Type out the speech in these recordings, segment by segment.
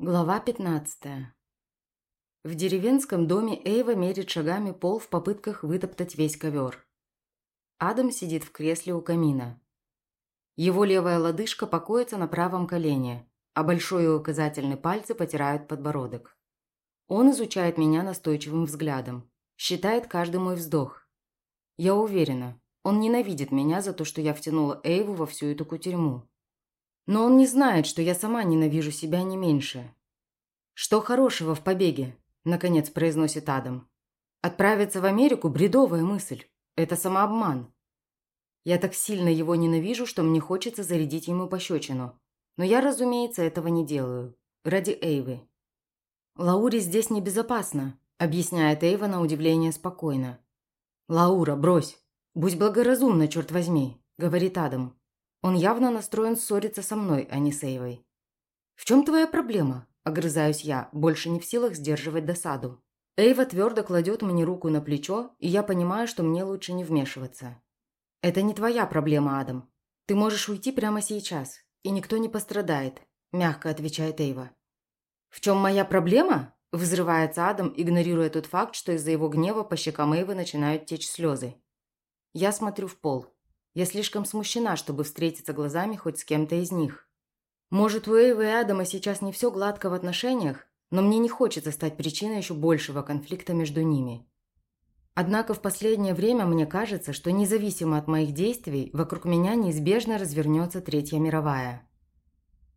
Глава 15. В деревенском доме Эйва мерит шагами пол в попытках вытоптать весь ковер. Адам сидит в кресле у камина. Его левая лодыжка покоится на правом колене, а большой и указательный пальцы потирают подбородок. Он изучает меня настойчивым взглядом, считает каждый мой вздох. Я уверена, он ненавидит меня за то, что я втянула Эйву во всю эту кутерьму. Но он не знает, что я сама ненавижу себя не меньше. «Что хорошего в побеге?» – наконец произносит Адам. «Отправиться в Америку – бредовая мысль. Это самообман. Я так сильно его ненавижу, что мне хочется зарядить ему пощечину. Но я, разумеется, этого не делаю. Ради Эйвы. «Лауре здесь небезопасно», – объясняет Эйва на удивление спокойно. «Лаура, брось. Будь благоразумна, черт возьми», – говорит Адам. Он явно настроен ссориться со мной, а не с Эйвой. «В чем твоя проблема?» – огрызаюсь я, больше не в силах сдерживать досаду. Эйва твердо кладет мне руку на плечо, и я понимаю, что мне лучше не вмешиваться. «Это не твоя проблема, Адам. Ты можешь уйти прямо сейчас, и никто не пострадает», – мягко отвечает Эйва. «В чем моя проблема?» – взрывается Адам, игнорируя тот факт, что из-за его гнева по щекам Эйвы начинают течь слезы. Я смотрю в пол. Я слишком смущена, чтобы встретиться глазами хоть с кем-то из них. Может, у Эйвы и Адама сейчас не все гладко в отношениях, но мне не хочется стать причиной еще большего конфликта между ними. Однако в последнее время мне кажется, что независимо от моих действий, вокруг меня неизбежно развернется Третья мировая.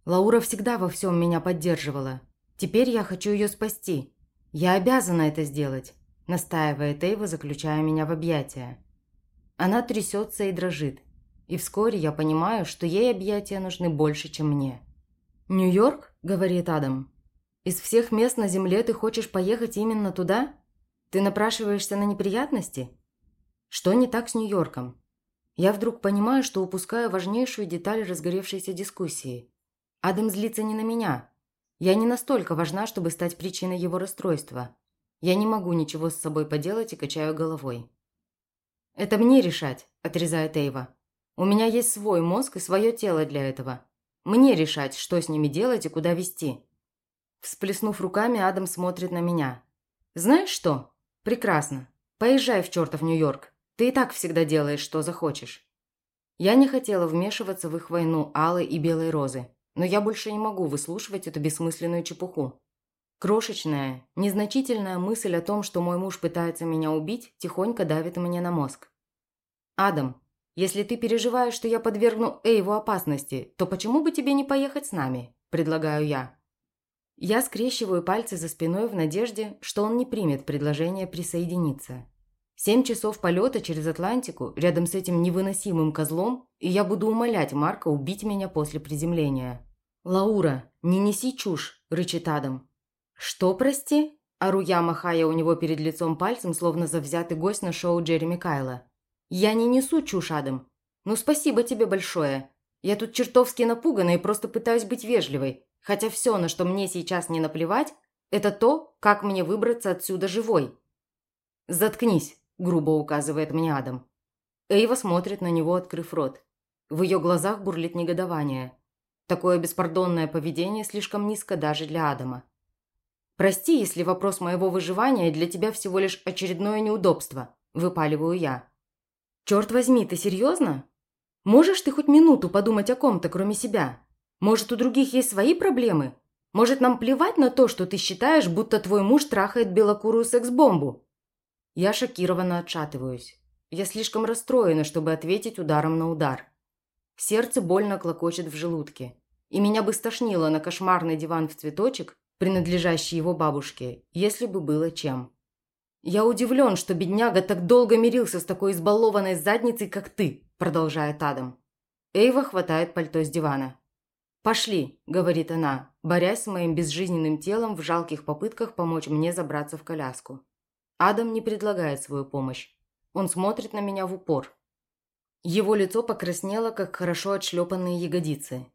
Лаура всегда во всем меня поддерживала. Теперь я хочу ее спасти. Я обязана это сделать, настаивает Эйва, заключая меня в объятия. Она трясется и дрожит. И вскоре я понимаю, что ей объятия нужны больше, чем мне. «Нью-Йорк?» – говорит Адам. «Из всех мест на Земле ты хочешь поехать именно туда? Ты напрашиваешься на неприятности? Что не так с Нью-Йорком?» Я вдруг понимаю, что упускаю важнейшую деталь разгоревшейся дискуссии. Адам злится не на меня. Я не настолько важна, чтобы стать причиной его расстройства. Я не могу ничего с собой поделать и качаю головой. «Это мне решать», – отрезает Эйва. «У меня есть свой мозг и свое тело для этого. Мне решать, что с ними делать и куда вести». Всплеснув руками, Адам смотрит на меня. «Знаешь что? Прекрасно. Поезжай в чертов Нью-Йорк. Ты и так всегда делаешь, что захочешь». Я не хотела вмешиваться в их войну Алой и Белой Розы, но я больше не могу выслушивать эту бессмысленную чепуху. Крошечная, незначительная мысль о том, что мой муж пытается меня убить, тихонько давит мне на мозг. «Адам, если ты переживаешь, что я подвергну Эйву опасности, то почему бы тебе не поехать с нами?» – предлагаю я. Я скрещиваю пальцы за спиной в надежде, что он не примет предложение присоединиться. Семь часов полета через Атлантику рядом с этим невыносимым козлом, и я буду умолять Марка убить меня после приземления. «Лаура, не неси чушь!» – рычит Адам. «Что, прости?» – ору я, махая у него перед лицом пальцем, словно завзятый гость на шоу Джереми Кайла. «Я не несу чушь, Адам. Ну, спасибо тебе большое. Я тут чертовски напугана и просто пытаюсь быть вежливой, хотя все, на что мне сейчас не наплевать, это то, как мне выбраться отсюда живой». «Заткнись», – грубо указывает мне Адам. Эйва смотрит на него, открыв рот. В ее глазах бурлит негодование. Такое беспардонное поведение слишком низко даже для Адама. «Прости, если вопрос моего выживания для тебя всего лишь очередное неудобство», – выпаливаю я. «Черт возьми, ты серьезно? Можешь ты хоть минуту подумать о ком-то, кроме себя? Может, у других есть свои проблемы? Может, нам плевать на то, что ты считаешь, будто твой муж трахает белокурую секс-бомбу?» Я шокированно отшатываюсь. Я слишком расстроена, чтобы ответить ударом на удар. Сердце больно клокочет в желудке. И меня бы стошнило на кошмарный диван в цветочек, принадлежащий его бабушке, если бы было чем. «Я удивлен, что бедняга так долго мирился с такой избалованной задницей, как ты», продолжает Адам. Эйва хватает пальто с дивана. «Пошли», – говорит она, борясь с моим безжизненным телом в жалких попытках помочь мне забраться в коляску. Адам не предлагает свою помощь. Он смотрит на меня в упор. Его лицо покраснело, как хорошо отшлепанные ягодицы.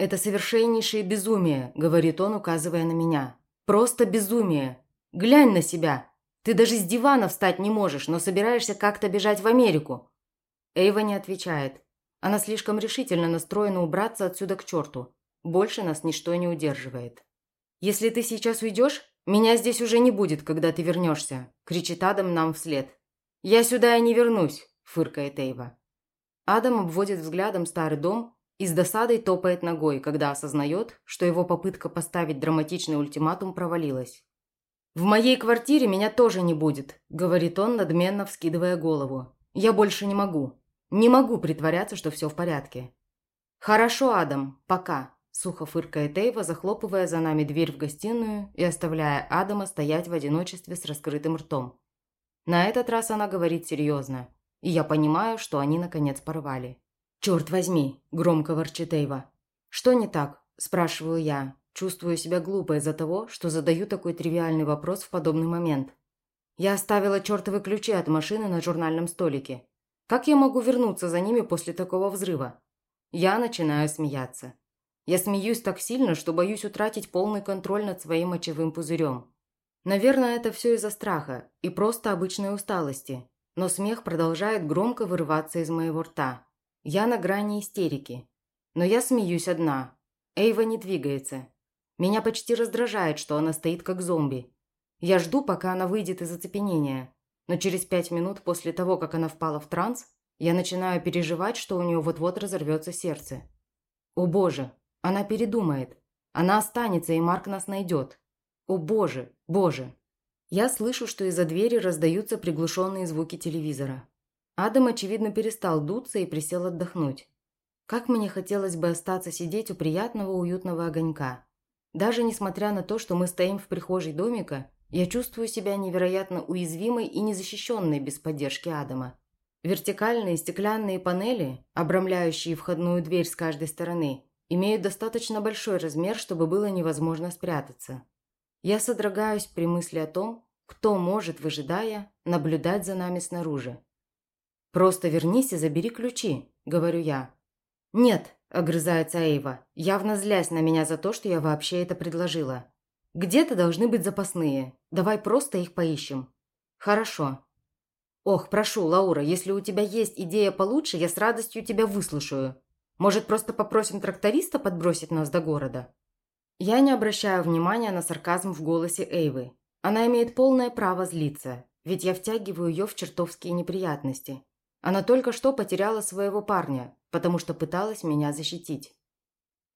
«Это совершеннейшее безумие», – говорит он, указывая на меня. «Просто безумие. Глянь на себя. Ты даже с дивана встать не можешь, но собираешься как-то бежать в Америку». Эйва не отвечает. Она слишком решительно настроена убраться отсюда к черту. Больше нас ничто не удерживает. «Если ты сейчас уйдешь, меня здесь уже не будет, когда ты вернешься», – кричит Адам нам вслед. «Я сюда и не вернусь», – фыркает Эйва. Адам обводит взглядом старый дом и с досадой топает ногой, когда осознает, что его попытка поставить драматичный ультиматум провалилась. «В моей квартире меня тоже не будет», – говорит он, надменно вскидывая голову. «Я больше не могу. Не могу притворяться, что все в порядке». «Хорошо, Адам, пока», – сухо фыркает Эйва, захлопывая за нами дверь в гостиную и оставляя Адама стоять в одиночестве с раскрытым ртом. На этот раз она говорит серьезно, и я понимаю, что они наконец порвали. «Черт возьми!» – громко ворчит Эйва. «Что не так?» – спрашиваю я, Чувствую себя глупо из-за того, что задаю такой тривиальный вопрос в подобный момент. Я оставила чертовы ключи от машины на журнальном столике. Как я могу вернуться за ними после такого взрыва? Я начинаю смеяться. Я смеюсь так сильно, что боюсь утратить полный контроль над своим мочевым пузырем. Наверное, это все из-за страха и просто обычной усталости. Но смех продолжает громко вырываться из моего рта. Я на грани истерики. Но я смеюсь одна. Эйва не двигается. Меня почти раздражает, что она стоит как зомби. Я жду, пока она выйдет из оцепенения. Но через пять минут после того, как она впала в транс, я начинаю переживать, что у нее вот-вот разорвется сердце. О боже, она передумает. Она останется, и Марк нас найдет. О боже, боже. Я слышу, что из-за двери раздаются приглушенные звуки телевизора. Адам, очевидно, перестал дуться и присел отдохнуть. Как мне хотелось бы остаться сидеть у приятного уютного огонька. Даже несмотря на то, что мы стоим в прихожей домика, я чувствую себя невероятно уязвимой и незащищенной без поддержки Адама. Вертикальные стеклянные панели, обрамляющие входную дверь с каждой стороны, имеют достаточно большой размер, чтобы было невозможно спрятаться. Я содрогаюсь при мысли о том, кто может, выжидая, наблюдать за нами снаружи. «Просто вернись и забери ключи», – говорю я. «Нет», – огрызается Эйва, явно злясь на меня за то, что я вообще это предложила. «Где-то должны быть запасные. Давай просто их поищем». «Хорошо». «Ох, прошу, Лаура, если у тебя есть идея получше, я с радостью тебя выслушаю. Может, просто попросим тракториста подбросить нас до города?» Я не обращаю внимания на сарказм в голосе Эйвы. Она имеет полное право злиться, ведь я втягиваю ее в чертовские неприятности. Она только что потеряла своего парня, потому что пыталась меня защитить.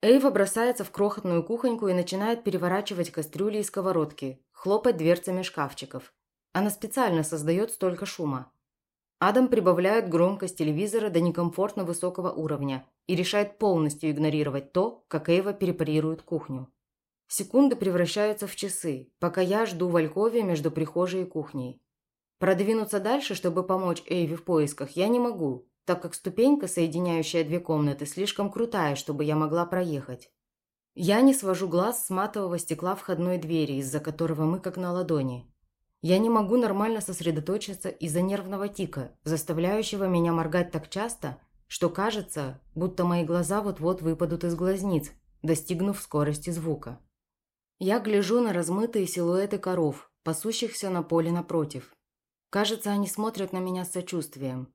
Эйва бросается в крохотную кухоньку и начинает переворачивать кастрюли и сковородки, хлопать дверцами шкафчиков. Она специально создает столько шума. Адам прибавляет громкость телевизора до некомфортно высокого уровня и решает полностью игнорировать то, как Эйва перепарирует кухню. Секунды превращаются в часы, пока я жду в Алькове между прихожей и кухней. Продвинуться дальше, чтобы помочь Эйви в поисках, я не могу, так как ступенька, соединяющая две комнаты, слишком крутая, чтобы я могла проехать. Я не свожу глаз с матового стекла входной двери, из-за которого мы как на ладони. Я не могу нормально сосредоточиться из-за нервного тика, заставляющего меня моргать так часто, что кажется, будто мои глаза вот-вот выпадут из глазниц, достигнув скорости звука. Я гляжу на размытые силуэты коров, пасущихся на поле напротив. Кажется, они смотрят на меня с сочувствием.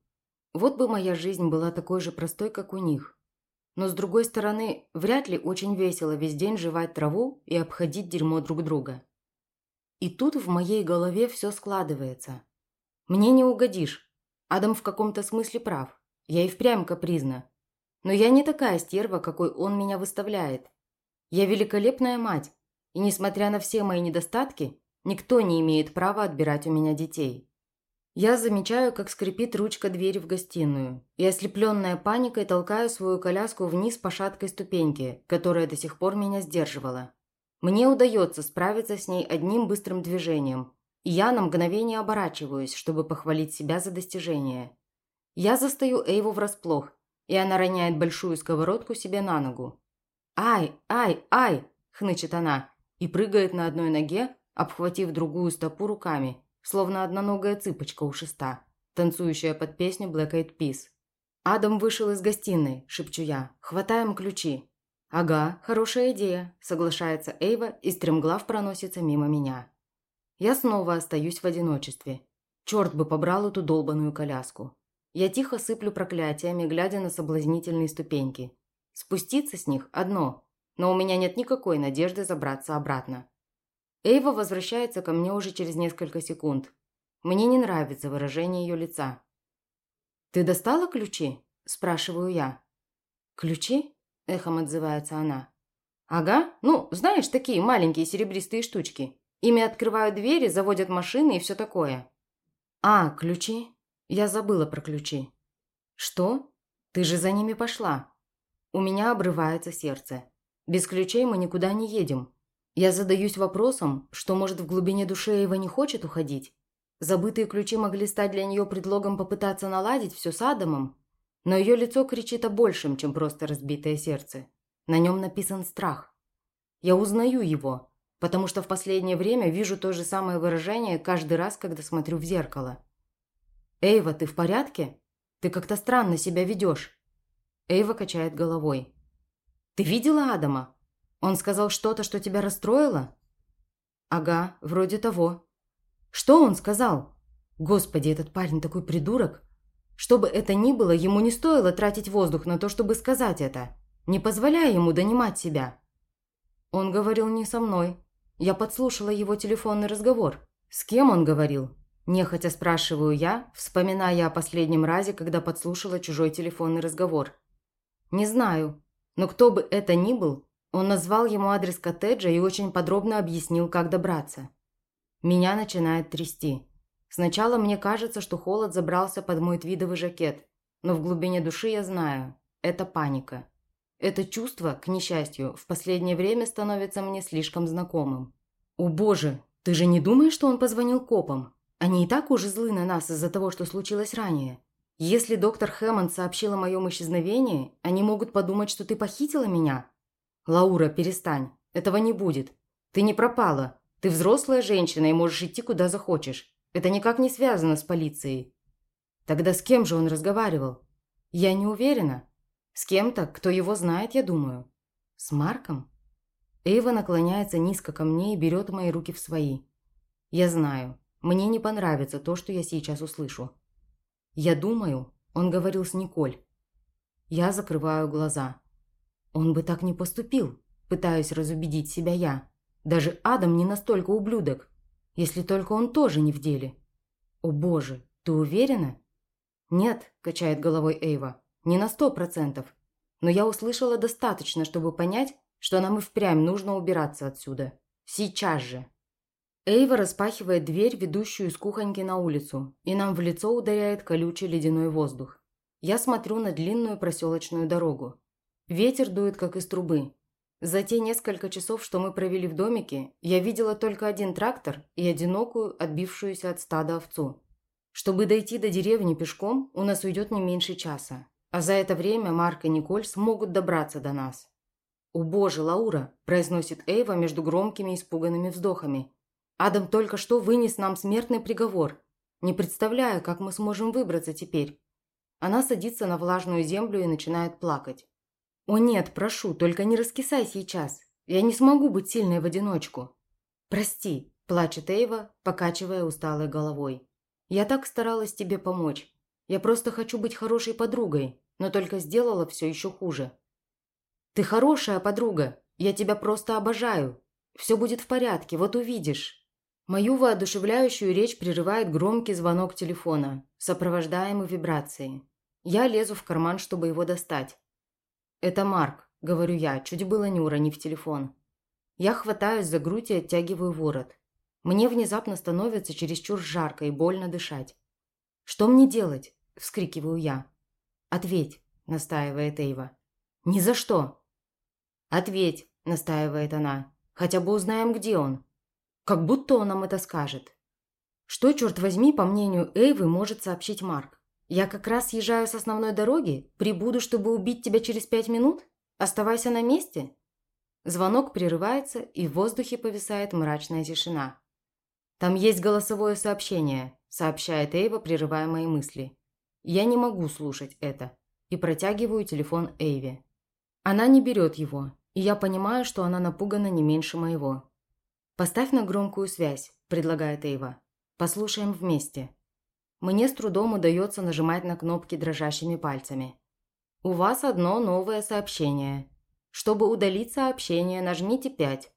Вот бы моя жизнь была такой же простой, как у них. Но с другой стороны, вряд ли очень весело весь день жевать траву и обходить дерьмо друг друга. И тут в моей голове все складывается. Мне не угодишь. Адам в каком-то смысле прав. Я и впрямь капризна. Но я не такая стерва, какой он меня выставляет. Я великолепная мать. И несмотря на все мои недостатки, никто не имеет права отбирать у меня детей. Я замечаю, как скрипит ручка двери в гостиную, и ослепленная паникой толкаю свою коляску вниз по шаткой ступеньке, которая до сих пор меня сдерживала. Мне удается справиться с ней одним быстрым движением, и я на мгновение оборачиваюсь, чтобы похвалить себя за достижение. Я застаю Эйву врасплох, и она роняет большую сковородку себе на ногу. «Ай, ай, ай!» – хнычет она и прыгает на одной ноге, обхватив другую стопу руками – словно одноногая цыпочка у шеста, танцующая под песню Black Eyed Peas. «Адам вышел из гостиной», – шепчу я. «Хватаем ключи». «Ага, хорошая идея», – соглашается Эйва и стремглав проносится мимо меня. Я снова остаюсь в одиночестве. Черт бы побрал эту долбаную коляску. Я тихо сыплю проклятиями, глядя на соблазнительные ступеньки. Спуститься с них – одно, но у меня нет никакой надежды забраться обратно. Эйва возвращается ко мне уже через несколько секунд. Мне не нравится выражение ее лица. «Ты достала ключи?» – спрашиваю я. «Ключи?» – эхом отзывается она. «Ага, ну, знаешь, такие маленькие серебристые штучки. Ими открывают двери, заводят машины и все такое». «А, ключи? Я забыла про ключи». «Что? Ты же за ними пошла». У меня обрывается сердце. Без ключей мы никуда не едем. Я задаюсь вопросом, что, может, в глубине души Эйва не хочет уходить? Забытые ключи могли стать для нее предлогом попытаться наладить все с Адамом, но ее лицо кричит о большем, чем просто разбитое сердце. На нем написан страх. Я узнаю его, потому что в последнее время вижу то же самое выражение каждый раз, когда смотрю в зеркало. «Эйва, ты в порядке? Ты как-то странно себя ведешь». Эйва качает головой. «Ты видела Адама? Он сказал что-то, что тебя расстроило?» «Ага, вроде того». «Что он сказал?» «Господи, этот парень такой придурок!» Что бы это ни было, ему не стоило тратить воздух на то, чтобы сказать это. Не позволяя ему донимать себя. Он говорил не со мной. Я подслушала его телефонный разговор. С кем он говорил? Нехотя спрашиваю я, вспоминая о последнем разе, когда подслушала чужой телефонный разговор. Не знаю, но кто бы это ни был, он назвал ему адрес коттеджа и очень подробно объяснил, как добраться. Меня начинает трясти. Сначала мне кажется, что холод забрался под мой твидовый жакет, но в глубине души я знаю – это паника. Это чувство, к несчастью, в последнее время становится мне слишком знакомым. «О боже, ты же не думаешь, что он позвонил копам? Они и так уже злы на нас из-за того, что случилось ранее. Если доктор Хэммонд сообщил о моем исчезновении, они могут подумать, что ты похитила меня, «Лаура, перестань. Этого не будет. Ты не пропала. Ты взрослая женщина и можешь идти куда захочешь. Это никак не связано с полицией». Тогда с кем же он разговаривал? Я не уверена. С кем-то, кто его знает, я думаю. С Марком? Эйва наклоняется низко ко мне и берет мои руки в свои. Я знаю, мне не понравится то, что я сейчас услышу. Я думаю, он говорил с Николь. Я закрываю глаза. Он бы так не поступил, пытаюсь разубедить себя я. Даже Адам не настолько ублюдок, если только он тоже не в деле. О боже, ты уверена? Нет, качает головой Эйва, не на сто процентов. Но я услышала достаточно, чтобы понять, что нам и впрямь нужно убираться отсюда. Сейчас же. Эйва распахивает дверь, ведущую из кухоньки на улицу, и нам в лицо ударяет колючий ледяной воздух. Я смотрю на длинную проселочную дорогу. Ветер дует, как из трубы. За те несколько часов, что мы провели в домике, я видела только один трактор и одинокую, отбившуюся от стада овцу. Чтобы дойти до деревни пешком, у нас уйдет не меньше часа. А за это время Марк и Николь смогут добраться до нас. «О боже, Лаура!» – произносит Эйва между громкими испуганными вздохами. «Адам только что вынес нам смертный приговор. Не представляю, как мы сможем выбраться теперь». Она садится на влажную землю и начинает плакать. «О нет, прошу, только не раскисай сейчас. Я не смогу быть сильной в одиночку». «Прости», – плачет Эйва, покачивая усталой головой. «Я так старалась тебе помочь. Я просто хочу быть хорошей подругой, но только сделала все еще хуже». «Ты хорошая подруга. Я тебя просто обожаю. Все будет в порядке, вот увидишь». Мою воодушевляющую речь прерывает громкий звонок телефона, сопровождаемый вибрацией. Я лезу в карман, чтобы его достать. «Это Марк», – говорю я, чуть было не уронив телефон. Я хватаюсь за грудь и оттягиваю ворот. Мне внезапно становится чересчур жарко и больно дышать. «Что мне делать?» – вскрикиваю я. «Ответь», – настаивает Эйва. «Ни за что!» «Ответь», – настаивает она. «Хотя бы узнаем, где он. Как будто он нам это скажет». Что, черт возьми, по мнению Эйвы, может сообщить Марк? Я как раз съезжаю с основной дороги, прибуду, чтобы убить тебя через пять минут? Оставайся на месте?» Звонок прерывается, и в воздухе повисает мрачная тишина. «Там есть голосовое сообщение», – сообщает Эйва, прерывая мои мысли. Я не могу слушать это и протягиваю телефон Эйве. Она не берет его, и я понимаю, что она напугана не меньше моего. «Поставь на громкую связь», – предлагает Эйва. «Послушаем вместе». Мне с трудом удается нажимать на кнопки дрожащими пальцами. «У вас одно новое сообщение». Чтобы удалить сообщение, нажмите 5.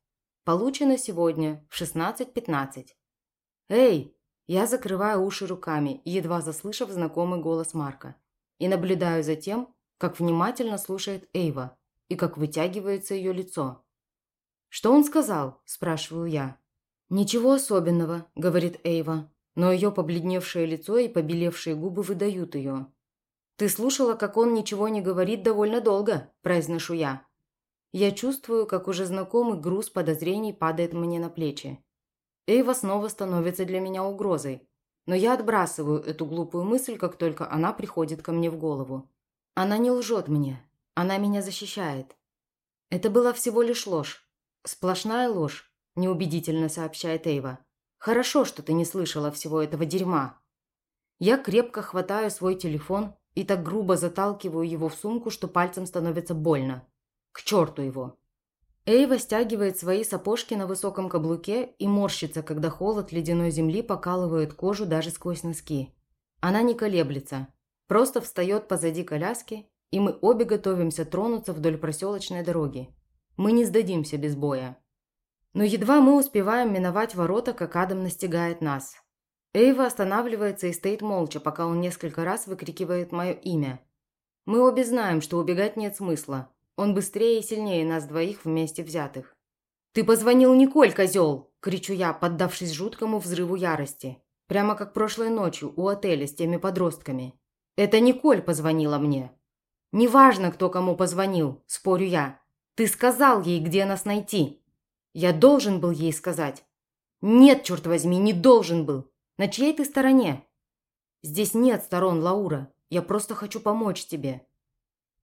Получено сегодня в 16.15. «Эй!» Я закрываю уши руками, едва заслышав знакомый голос Марка, и наблюдаю за тем, как внимательно слушает Эйва и как вытягивается ее лицо. «Что он сказал?» – спрашиваю я. «Ничего особенного», – говорит Эйва, но ее побледневшее лицо и побелевшие губы выдают ее. «Ты слушала, как он ничего не говорит довольно долго», – произношу я. Я чувствую, как уже знакомый груз подозрений падает мне на плечи. Эйва снова становится для меня угрозой, но я отбрасываю эту глупую мысль, как только она приходит ко мне в голову. Она не лжет мне, она меня защищает. Это была всего лишь ложь. Сплошная ложь, неубедительно сообщает Эйва. Хорошо, что ты не слышала всего этого дерьма. Я крепко хватаю свой телефон и так грубо заталкиваю его в сумку, что пальцем становится больно. К черту его. Эйва стягивает свои сапожки на высоком каблуке и морщится, когда холод ледяной земли покалывает кожу даже сквозь носки. Она не колеблется, просто встает позади коляски, и мы обе готовимся тронуться вдоль проселочной дороги. Мы не сдадимся без боя. Но едва мы успеваем миновать ворота, как Адам настигает нас. Эйва останавливается и стоит молча, пока он несколько раз выкрикивает мое имя. Мы обе знаем, что убегать нет смысла. Он быстрее и сильнее нас двоих вместе взятых. «Ты позвонил Николь, козел!» – кричу я, поддавшись жуткому взрыву ярости. Прямо как прошлой ночью у отеля с теми подростками. Это Николь позвонила мне. «Неважно, кто кому позвонил», – спорю я. «Ты сказал ей, где нас найти». Я должен был ей сказать. Нет, черт возьми, не должен был. На чьей ты стороне? Здесь нет сторон, Лаура. Я просто хочу помочь тебе.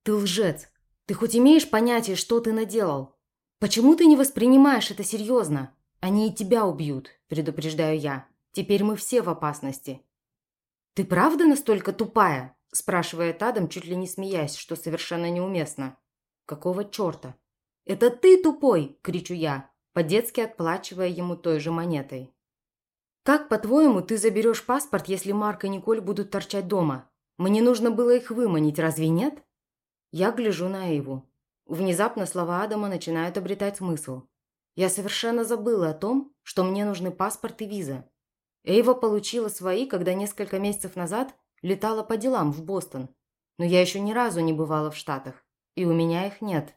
Ты лжец. Ты хоть имеешь понятие, что ты наделал? Почему ты не воспринимаешь это серьезно? Они и тебя убьют, предупреждаю я. Теперь мы все в опасности. Ты правда настолько тупая? спрашивает Адам, чуть ли не смеясь, что совершенно неуместно. Какого черта? «Это ты тупой!» – кричу я по-детски отплачивая ему той же монетой. «Как, по-твоему, ты заберешь паспорт, если Марк и Николь будут торчать дома? Мне нужно было их выманить, разве нет?» Я гляжу на Эйву. Внезапно слова Адама начинают обретать смысл. Я совершенно забыла о том, что мне нужны паспорт и виза. Эйва получила свои, когда несколько месяцев назад летала по делам в Бостон. Но я еще ни разу не бывала в Штатах, и у меня их нет.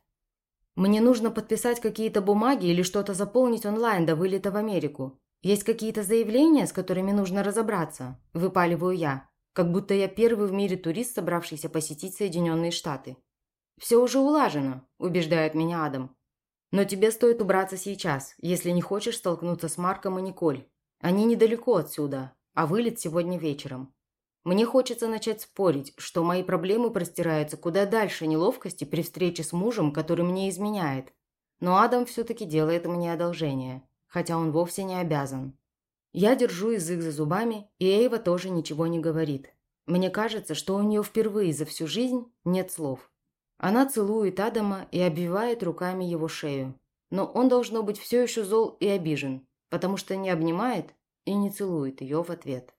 Мне нужно подписать какие-то бумаги или что-то заполнить онлайн до вылета в Америку. Есть какие-то заявления, с которыми нужно разобраться?» – выпаливаю я, как будто я первый в мире турист, собравшийся посетить Соединенные Штаты. «Все уже улажено», – убеждает меня Адам. «Но тебе стоит убраться сейчас, если не хочешь столкнуться с Марком и Николь. Они недалеко отсюда, а вылет сегодня вечером. Мне хочется начать спорить, что мои проблемы простираются куда дальше неловкости при встрече с мужем, который мне изменяет. Но Адам все-таки делает мне одолжение, хотя он вовсе не обязан. Я держу язык за зубами, и Эйва тоже ничего не говорит. Мне кажется, что у нее впервые за всю жизнь нет слов. Она целует Адама и обвивает руками его шею. Но он, должно быть, все еще зол и обижен, потому что не обнимает и не целует ее в ответ.